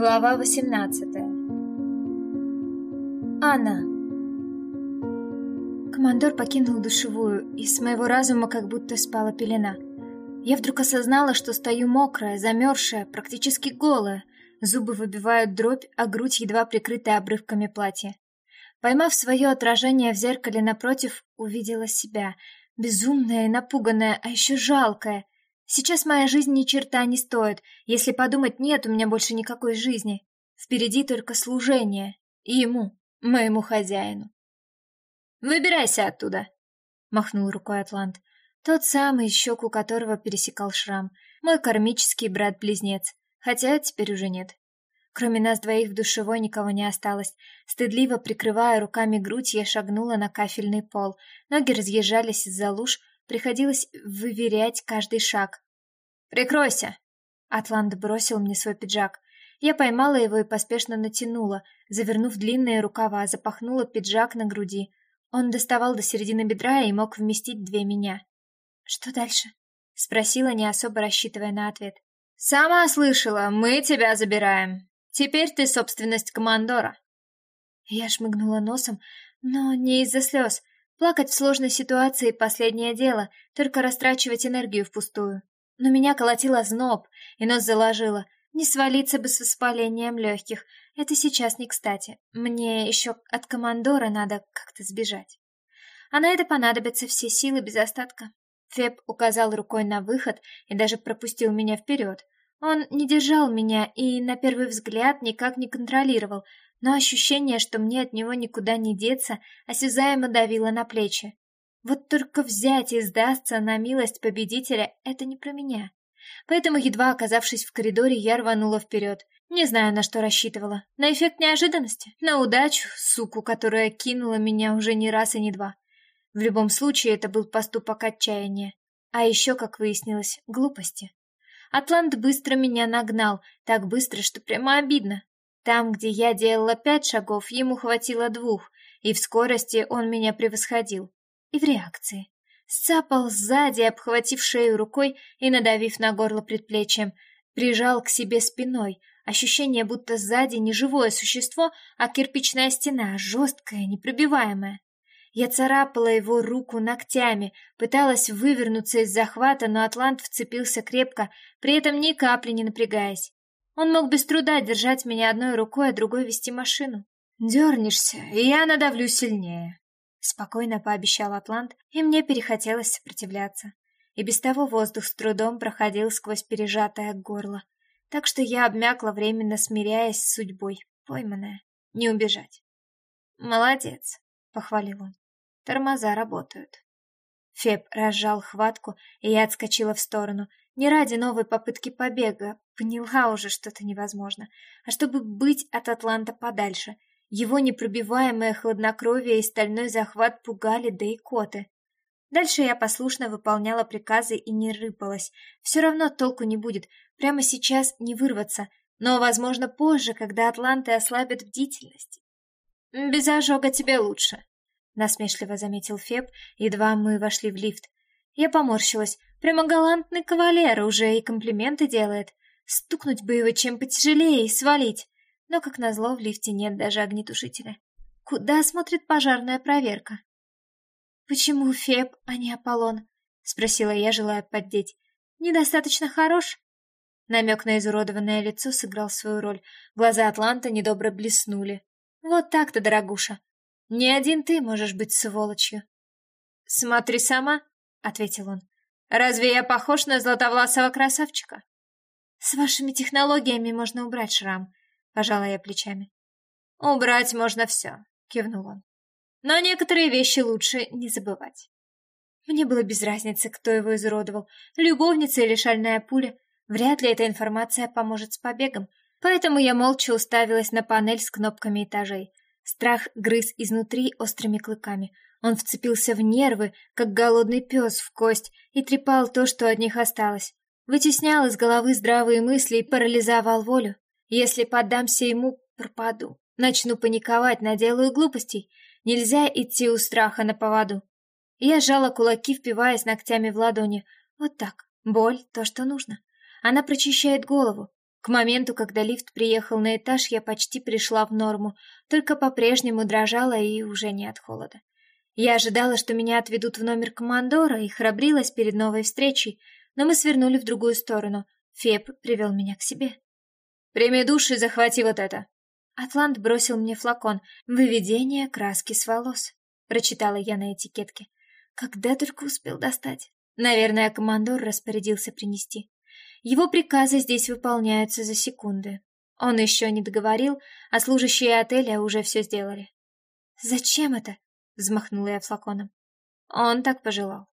Глава 18 Анна Командор покинул душевую, и с моего разума как будто спала пелена. Я вдруг осознала, что стою мокрая, замерзшая, практически голая. Зубы выбивают дробь, а грудь едва прикрыта обрывками платья. Поймав свое отражение в зеркале напротив, увидела себя. Безумная и напуганная, а еще жалкая. Сейчас моя жизнь ни черта не стоит. Если подумать, нет у меня больше никакой жизни. Впереди только служение. И ему, моему хозяину. «Выбирайся оттуда!» — махнул рукой Атлант. Тот самый, щеку которого пересекал шрам. Мой кармический брат-близнец. Хотя теперь уже нет. Кроме нас двоих в душевой никого не осталось. Стыдливо прикрывая руками грудь, я шагнула на кафельный пол. Ноги разъезжались из-за луж, Приходилось выверять каждый шаг. «Прикройся!» Атлант бросил мне свой пиджак. Я поймала его и поспешно натянула, завернув длинные рукава, запахнула пиджак на груди. Он доставал до середины бедра и мог вместить две меня. «Что дальше?» — спросила, не особо рассчитывая на ответ. «Сама слышала, мы тебя забираем. Теперь ты собственность командора». Я шмыгнула носом, но не из-за слез. Плакать в сложной ситуации — последнее дело, только растрачивать энергию впустую. Но меня колотило зноб, и нос заложило. Не свалиться бы с воспалением легких. Это сейчас не кстати. Мне еще от командора надо как-то сбежать. А на это понадобятся все силы без остатка. Феб указал рукой на выход и даже пропустил меня вперед. Он не держал меня и, на первый взгляд, никак не контролировал, но ощущение, что мне от него никуда не деться, осязаемо давило на плечи. Вот только взять и сдаться на милость победителя — это не про меня. Поэтому, едва оказавшись в коридоре, я рванула вперед. Не знаю, на что рассчитывала. На эффект неожиданности? На удачу, суку, которая кинула меня уже не раз и не два. В любом случае, это был поступок отчаяния. А еще, как выяснилось, глупости. Атлант быстро меня нагнал, так быстро, что прямо обидно. Там, где я делала пять шагов, ему хватило двух, и в скорости он меня превосходил. И в реакции. Сцапал сзади, обхватив шею рукой и надавив на горло предплечьем, прижал к себе спиной. Ощущение, будто сзади не живое существо, а кирпичная стена, жесткая, непробиваемая. Я царапала его руку ногтями, пыталась вывернуться из захвата, но Атлант вцепился крепко, при этом ни капли не напрягаясь. Он мог без труда держать меня одной рукой, а другой вести машину. «Дернешься, и я надавлю сильнее», — спокойно пообещал Атлант, и мне перехотелось сопротивляться. И без того воздух с трудом проходил сквозь пережатое горло, так что я обмякла, временно смиряясь с судьбой, пойманная, не убежать. «Молодец», — похвалил он. «Тормоза работают». Феб разжал хватку, и я отскочила в сторону, не ради новой попытки побега, поняла уже, что это невозможно, а чтобы быть от Атланта подальше. Его непробиваемое хладнокровие и стальной захват пугали, да и коты. Дальше я послушно выполняла приказы и не рыпалась. Все равно толку не будет, прямо сейчас не вырваться, но, возможно, позже, когда атланты ослабят бдительность. «Без ожога тебе лучше», — насмешливо заметил Феб, едва мы вошли в лифт. Я поморщилась. Прямо галантный кавалер уже и комплименты делает. Стукнуть бы его чем потяжелее и свалить. Но, как назло, в лифте нет даже огнетушителя. Куда смотрит пожарная проверка? «Почему Феб, а не Аполлон?» — спросила я, желая поддеть. «Недостаточно хорош?» Намек на изуродованное лицо сыграл свою роль. Глаза Атланта недобро блеснули. «Вот так-то, дорогуша. Не один ты можешь быть сволочью». «Смотри сама», — ответил он. «Разве я похож на златовласого красавчика?» «С вашими технологиями можно убрать шрам», — пожала я плечами. «Убрать можно все», — кивнул он. «Но некоторые вещи лучше не забывать». Мне было без разницы, кто его изуродовал, любовница или шальная пуля. Вряд ли эта информация поможет с побегом, поэтому я молча уставилась на панель с кнопками этажей. Страх грыз изнутри острыми клыками. Он вцепился в нервы, как голодный пес в кость, и трепал то, что от них осталось. Вытеснял из головы здравые мысли и парализовал волю. Если поддамся ему, пропаду. Начну паниковать, наделаю глупостей. Нельзя идти у страха на поводу. Я сжала кулаки, впиваясь ногтями в ладони. Вот так. Боль — то, что нужно. Она прочищает голову. К моменту, когда лифт приехал на этаж, я почти пришла в норму, только по-прежнему дрожала и уже не от холода. Я ожидала, что меня отведут в номер командора и храбрилась перед новой встречей, но мы свернули в другую сторону. Феб привел меня к себе. «Прими душ и захвати вот это!» Атлант бросил мне флакон «Выведение краски с волос», — прочитала я на этикетке. Когда только успел достать. Наверное, командор распорядился принести. Его приказы здесь выполняются за секунды. Он еще не договорил, а служащие отеля уже все сделали. «Зачем это?» — взмахнула я флаконом. Он так пожелал.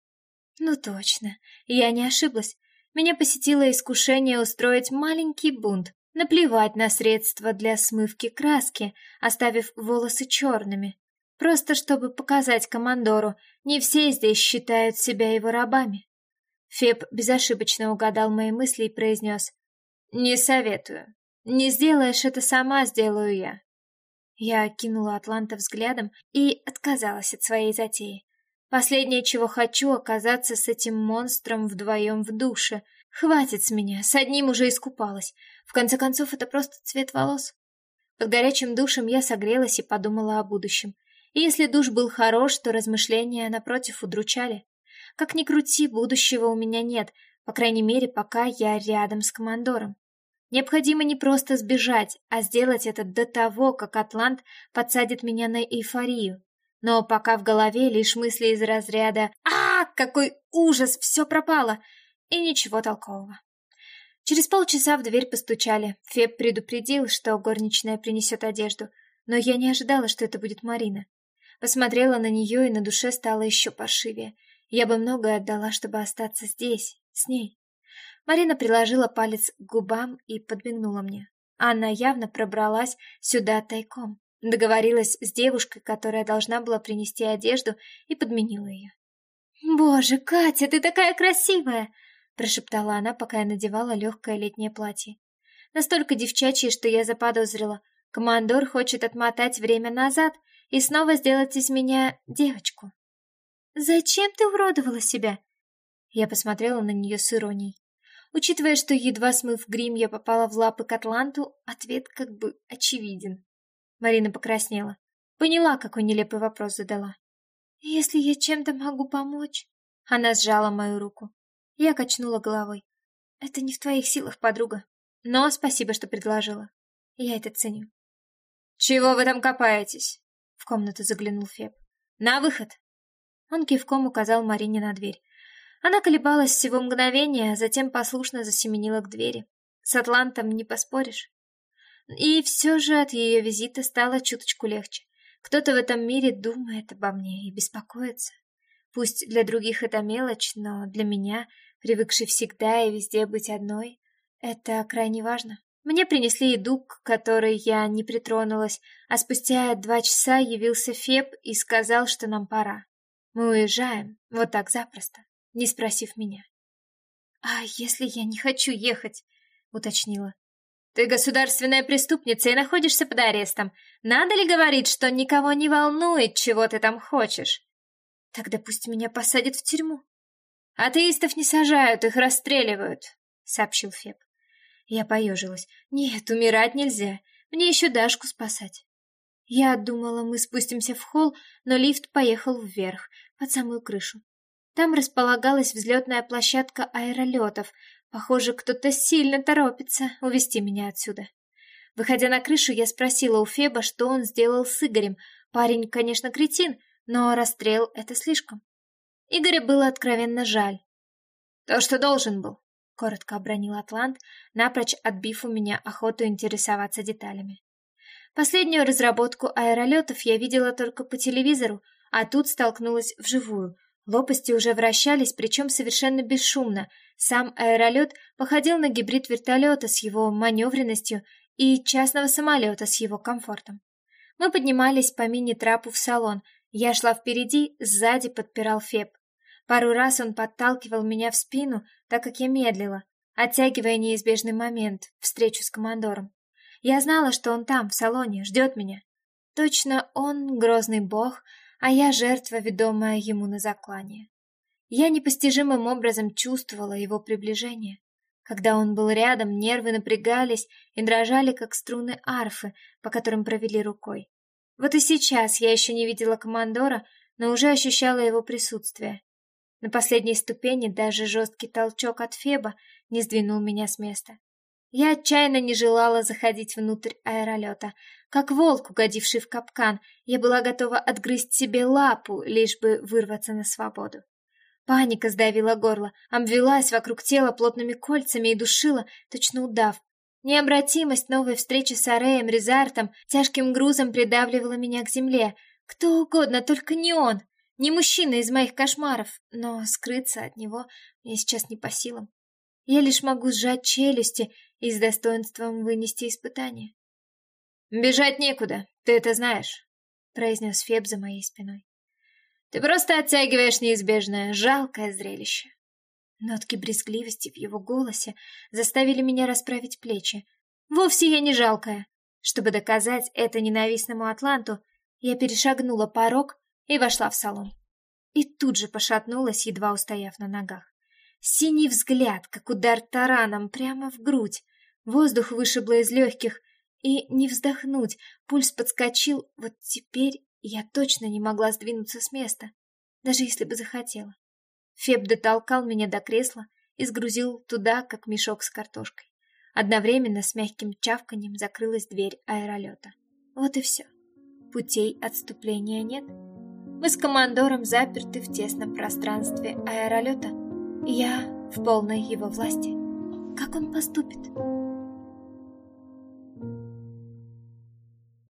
«Ну точно, я не ошиблась. Меня посетило искушение устроить маленький бунт, наплевать на средства для смывки краски, оставив волосы черными. Просто чтобы показать командору, не все здесь считают себя его рабами. Феб безошибочно угадал мои мысли и произнес «Не советую. Не сделаешь это сама, сделаю я». Я кинула Атланта взглядом и отказалась от своей затеи. Последнее, чего хочу, оказаться с этим монстром вдвоем в душе. Хватит с меня, с одним уже искупалась. В конце концов, это просто цвет волос. Под горячим душем я согрелась и подумала о будущем. И если душ был хорош, то размышления, напротив, удручали. Как ни крути, будущего у меня нет, по крайней мере, пока я рядом с командором. Необходимо не просто сбежать, а сделать это до того, как Атлант подсадит меня на эйфорию. Но пока в голове лишь мысли из разряда «А, какой ужас, все пропало!» и ничего толкового. Через полчаса в дверь постучали. Феб предупредил, что горничная принесет одежду, но я не ожидала, что это будет Марина. Посмотрела на нее, и на душе стало еще паршивее. Я бы многое отдала, чтобы остаться здесь, с ней. Марина приложила палец к губам и подмигнула мне. Анна явно пробралась сюда тайком. Договорилась с девушкой, которая должна была принести одежду, и подменила ее. «Боже, Катя, ты такая красивая!» прошептала она, пока я надевала легкое летнее платье. Настолько девчачье, что я заподозрила. Командор хочет отмотать время назад и снова сделать из меня девочку. «Зачем ты уродовала себя?» Я посмотрела на нее с иронией. Учитывая, что едва смыв грим, я попала в лапы к Атланту, ответ как бы очевиден. Марина покраснела. Поняла, какой нелепый вопрос задала. «Если я чем-то могу помочь...» Она сжала мою руку. Я качнула головой. «Это не в твоих силах, подруга. Но спасибо, что предложила. Я это ценю». «Чего вы там копаетесь?» В комнату заглянул Феб. «На выход!» Он кивком указал Марине на дверь. Она колебалась всего мгновения, затем послушно засеменила к двери. С Атлантом не поспоришь. И все же от ее визита стало чуточку легче. Кто-то в этом мире думает обо мне и беспокоится. Пусть для других это мелочь, но для меня, привыкшей всегда и везде быть одной, это крайне важно. Мне принесли еду, к которой я не притронулась, а спустя два часа явился Феб и сказал, что нам пора. Мы уезжаем, вот так запросто, не спросив меня. «А если я не хочу ехать?» — уточнила. «Ты государственная преступница и находишься под арестом. Надо ли говорить, что никого не волнует, чего ты там хочешь?» «Тогда пусть меня посадят в тюрьму». «Атеистов не сажают, их расстреливают», — сообщил Феб. Я поежилась. «Нет, умирать нельзя. Мне еще Дашку спасать». Я думала, мы спустимся в холл, но лифт поехал вверх, под самую крышу. Там располагалась взлетная площадка аэролетов. Похоже, кто-то сильно торопится увести меня отсюда. Выходя на крышу, я спросила у Феба, что он сделал с Игорем. Парень, конечно, кретин, но расстрел — это слишком. Игоря было откровенно жаль. «То, что должен был», — коротко обронил Атлант, напрочь отбив у меня охоту интересоваться деталями. Последнюю разработку аэролетов я видела только по телевизору, а тут столкнулась вживую. Лопасти уже вращались, причем совершенно бесшумно. Сам аэролет походил на гибрид вертолета с его маневренностью и частного самолета с его комфортом. Мы поднимались по мини-трапу в салон. Я шла впереди, сзади подпирал Феб. Пару раз он подталкивал меня в спину, так как я медлила, оттягивая неизбежный момент, встречу с командором. Я знала, что он там, в салоне, ждет меня. Точно он, грозный бог, а я жертва, ведомая ему на заклание. Я непостижимым образом чувствовала его приближение. Когда он был рядом, нервы напрягались и дрожали, как струны арфы, по которым провели рукой. Вот и сейчас я еще не видела командора, но уже ощущала его присутствие. На последней ступени даже жесткий толчок от Феба не сдвинул меня с места. Я отчаянно не желала заходить внутрь аэролета. Как волк, угодивший в капкан, я была готова отгрызть себе лапу, лишь бы вырваться на свободу. Паника сдавила горло, обвелась вокруг тела плотными кольцами и душила, точно удав. Необратимость новой встречи с Ареем Резартом тяжким грузом придавливала меня к земле. Кто угодно, только не он, не мужчина из моих кошмаров, но скрыться от него мне сейчас не по силам. Я лишь могу сжать челюсти и с достоинством вынести испытание. «Бежать некуда, ты это знаешь», — произнес Феб за моей спиной. Ты просто оттягиваешь неизбежное, жалкое зрелище. Нотки брезгливости в его голосе заставили меня расправить плечи. Вовсе я не жалкая. Чтобы доказать это ненавистному Атланту, я перешагнула порог и вошла в салон. И тут же пошатнулась, едва устояв на ногах. Синий взгляд, как удар тараном, прямо в грудь. Воздух вышибло из легких, и не вздохнуть, пульс подскочил, вот теперь я точно не могла сдвинуться с места, даже если бы захотела. Феб дотолкал меня до кресла и сгрузил туда, как мешок с картошкой. Одновременно с мягким чавканием закрылась дверь аэролета. Вот и все. Путей отступления нет. Мы с командором заперты в тесном пространстве аэролета. Я в полной его власти. Как он поступит?